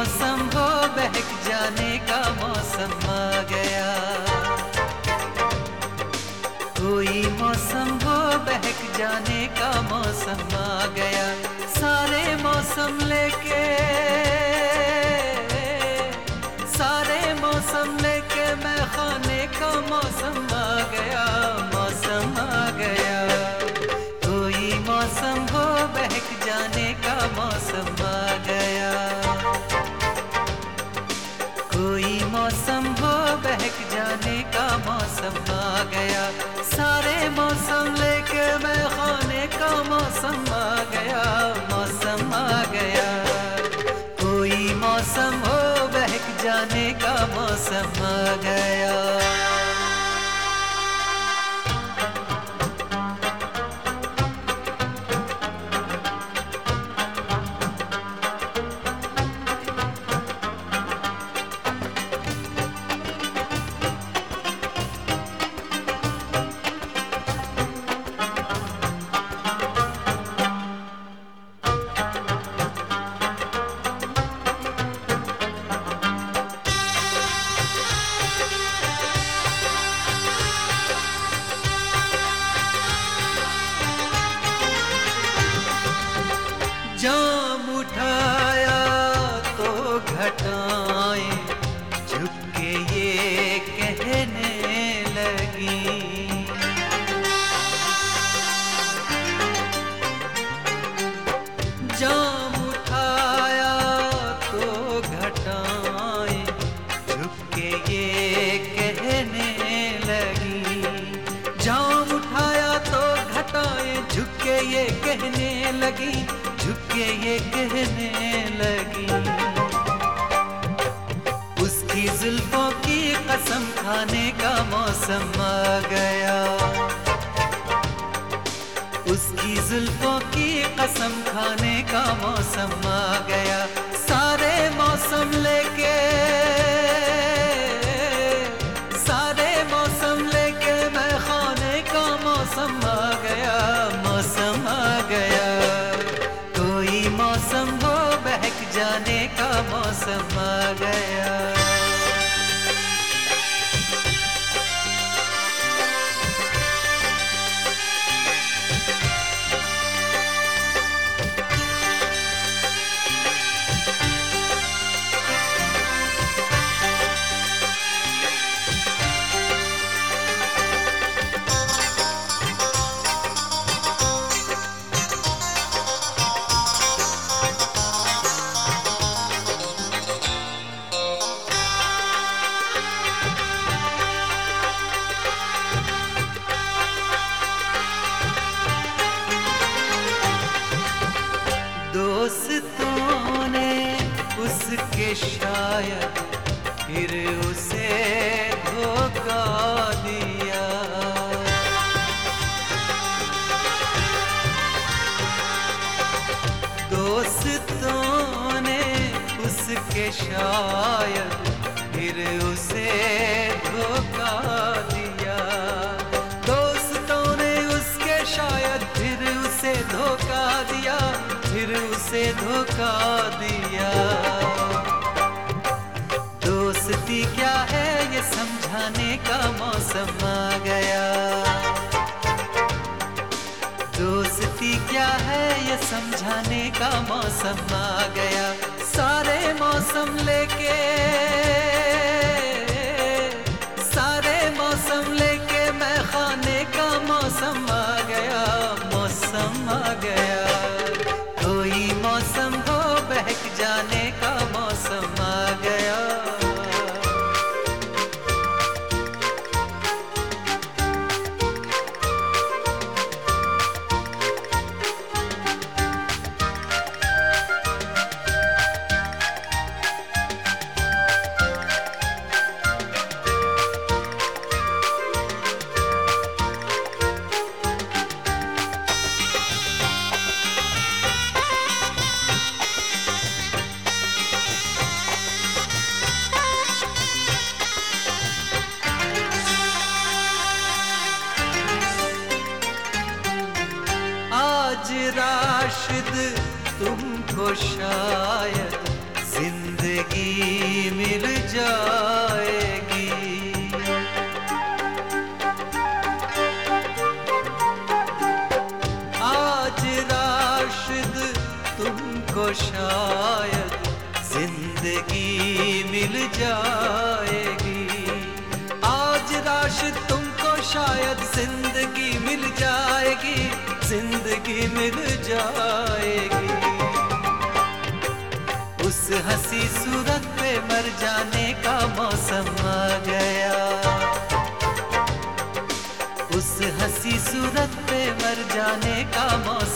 मौसम हो, बहक जाने का मौसम आ गया। कोई मौसम हो, बहक जाने का मौसम आ गया। सारे मौसम लेके कहने लगी। जाम उठाया तो घटाएँ, झुक ये कहने लगी, झुक ये कहने लगी। उसकी जुल्फों की कसम खाने का मौसम आ गया। उसकी जुल्फों की कसम खाने का मौसम आ गया। जाने का मौसम आ गया। उसके शायद फिर उसे धोखा दिया। दोस्तों ने उसके शायद फिर उसे धोखा दिया। उसे धोखा दिया। दोस्ती क्या है ये समझाने का मौसम आ गया। दोस्ती क्या है ये समझाने का मौसम आ गया। सारे मौसम लेके को शायद ज़िंदगी मिल जाएगी। आज राशिद तुमको शायद ज़िंदगी मिल जाएगी। आज राशिद तुमको शायद ज़िंदगी मिल जाएगी, ज़िंदगी मिल जाएगी। हँसी सूरत पे मर जाने का मौसम आ गया। उस हँसी सूरत पे मर जाने का मौसम